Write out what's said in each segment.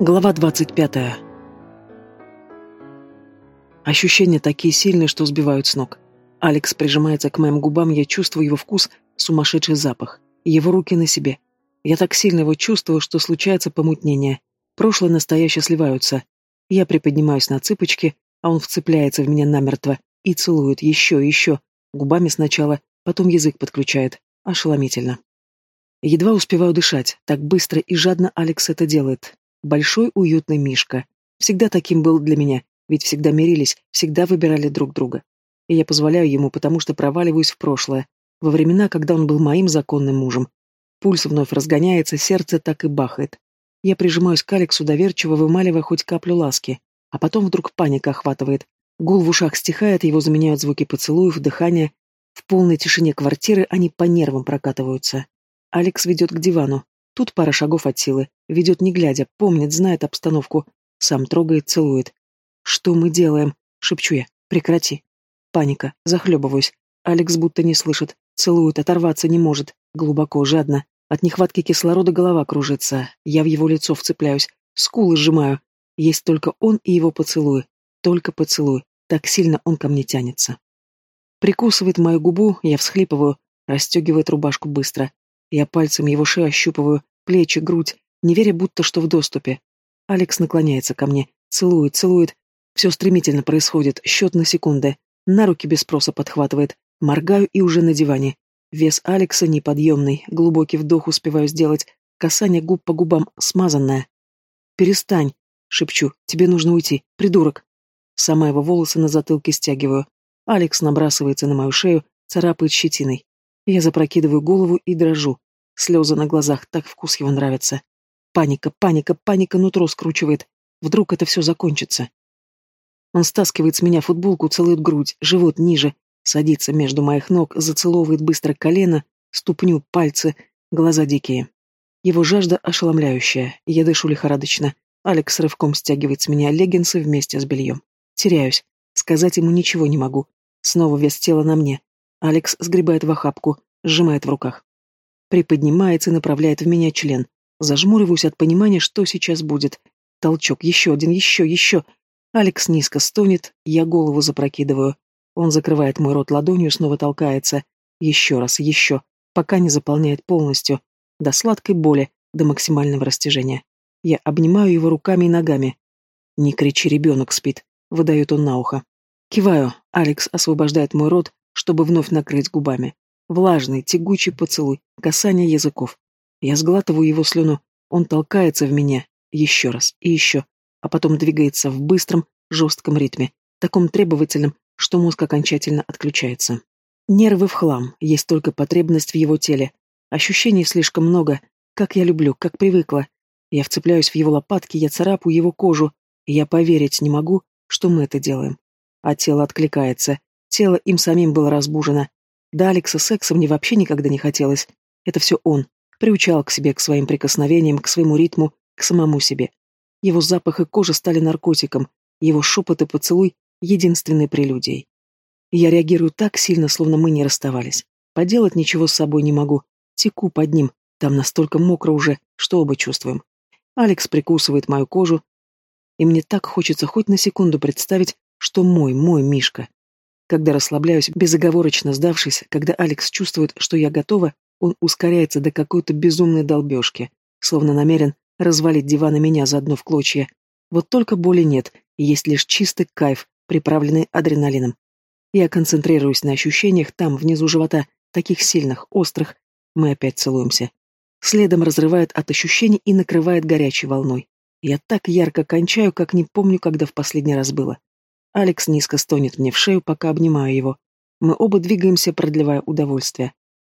Глава 25. Ощущения такие сильные, что сбивают с ног. Алекс прижимается к моим губам, я чувствую его вкус, сумасшедший запах. Его руки на себе. Я так сильно его чувствую, что случается помутнение. Прошлое и настоящее сливаются. Я приподнимаюсь на цыпочки, а он вцепляется в меня намертво и целует еще и еще, губами сначала, потом язык подключает. Ошеломительно. Едва успеваю дышать, так быстро и жадно Алекс это делает. Большой уютный Мишка. Всегда таким был для меня, ведь всегда мирились, всегда выбирали друг друга. И я позволяю ему, потому что проваливаюсь в прошлое, во времена, когда он был моим законным мужем. Пульс вновь разгоняется, сердце так и бахает. Я прижимаюсь к Алексу, доверчиво вымаливая хоть каплю ласки, а потом вдруг паника охватывает. Гул в ушах стихает, его заменяют звуки поцелуев, дыхания. В полной тишине квартиры они по нервам прокатываются. Алекс ведет к дивану, Тут пара шагов от силы. Ведет не глядя, помнит, знает обстановку. Сам трогает, целует. «Что мы делаем?» — шепчу я. «Прекрати». Паника. Захлебываюсь. Алекс будто не слышит. Целует, оторваться не может. Глубоко, жадно. От нехватки кислорода голова кружится. Я в его лицо вцепляюсь. Скулы сжимаю. Есть только он и его поцелуй. Только поцелуй. Так сильно он ко мне тянется. Прикусывает мою губу, я всхлипываю, расстегивает рубашку быстро. Я пальцем его шею ощупываю, плечи, грудь, не веря будто что в доступе. Алекс наклоняется ко мне, целует, целует. Все стремительно происходит, счет на секунды. На руки без спроса подхватывает. Моргаю и уже на диване. Вес Алекса неподъемный, глубокий вдох успеваю сделать, касание губ по губам смазанное. «Перестань», — шепчу, — «тебе нужно уйти, придурок». Сама его волосы на затылке стягиваю. Алекс набрасывается на мою шею, царапает щетиной. Я запрокидываю голову и дрожу. Слезы на глазах, так вкус его нравится. Паника, паника, паника нутро скручивает. Вдруг это все закончится. Он стаскивает с меня футболку, целует грудь, живот ниже, садится между моих ног, зацеловывает быстро колено, ступню, пальцы, глаза дикие. Его жажда ошеломляющая, я дышу лихорадочно. Алекс рывком стягивает с меня леггинсы вместе с бельем. Теряюсь. Сказать ему ничего не могу. Снова вес тела на мне. Алекс сгребает в охапку, сжимает в руках. Приподнимается и направляет в меня член. Зажмуриваюсь от понимания, что сейчас будет. Толчок, еще один, еще, еще. Алекс низко стонет, я голову запрокидываю. Он закрывает мой рот ладонью, снова толкается. Еще раз, еще, пока не заполняет полностью. До сладкой боли, до максимального растяжения. Я обнимаю его руками и ногами. «Не кричи, ребенок спит», — выдает он на ухо. Киваю, Алекс освобождает мой рот, чтобы вновь накрыть губами. Влажный, тягучий поцелуй, касание языков. Я сглатываю его слюну, он толкается в меня, еще раз и еще, а потом двигается в быстром, жестком ритме, таком требовательном, что мозг окончательно отключается. Нервы в хлам, есть только потребность в его теле. Ощущений слишком много, как я люблю, как привыкла. Я вцепляюсь в его лопатки, я царапаю его кожу, и я поверить не могу, что мы это делаем. А тело откликается, Тело им самим было разбужено. Да Алекса секса мне вообще никогда не хотелось. Это все он. Приучал к себе, к своим прикосновениям, к своему ритму, к самому себе. Его запах и кожа стали наркотиком, его шепот и поцелуй — единственной прелюдией. Я реагирую так сильно, словно мы не расставались. Поделать ничего с собой не могу. Теку под ним, там настолько мокро уже, что оба чувствуем. Алекс прикусывает мою кожу, и мне так хочется хоть на секунду представить, что мой, мой Мишка. Когда расслабляюсь, безоговорочно сдавшись, когда Алекс чувствует, что я готова, он ускоряется до какой-то безумной долбежки, словно намерен развалить диван и меня заодно в клочья. Вот только боли нет, есть лишь чистый кайф, приправленный адреналином. Я концентрируюсь на ощущениях там, внизу живота, таких сильных, острых. Мы опять целуемся. Следом разрывает от ощущений и накрывает горячей волной. Я так ярко кончаю, как не помню, когда в последний раз было. Алекс низко стонет мне в шею, пока обнимаю его. Мы оба двигаемся, продлевая удовольствие.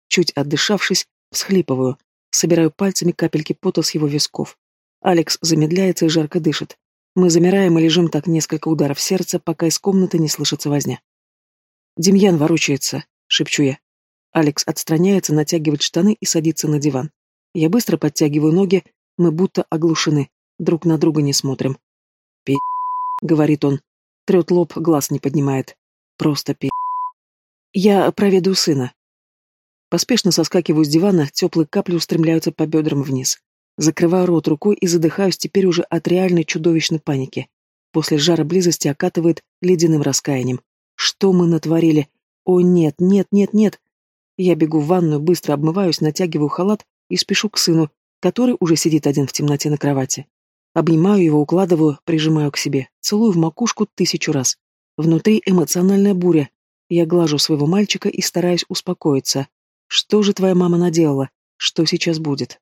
Чуть отдышавшись, всхлипываю, собираю пальцами капельки пота с его висков. Алекс замедляется и жарко дышит. Мы замираем и лежим так несколько ударов сердца, пока из комнаты не слышится возня. «Демьян ворочается», — шепчу я. Алекс отстраняется, натягивает штаны и садится на диван. Я быстро подтягиваю ноги, мы будто оглушены, друг на друга не смотрим. «Пи***», — говорит он, Трет лоб, глаз не поднимает. Просто пи... Я проведу сына. Поспешно соскакиваю с дивана, теплые капли устремляются по бедрам вниз. Закрываю рот рукой и задыхаюсь теперь уже от реальной чудовищной паники. После жара близости окатывает ледяным раскаянием. Что мы натворили? О, нет, нет, нет, нет. Я бегу в ванную, быстро обмываюсь, натягиваю халат и спешу к сыну, который уже сидит один в темноте на кровати. Обнимаю его, укладываю, прижимаю к себе, целую в макушку тысячу раз. Внутри эмоциональная буря. Я глажу своего мальчика и стараюсь успокоиться. Что же твоя мама наделала? Что сейчас будет?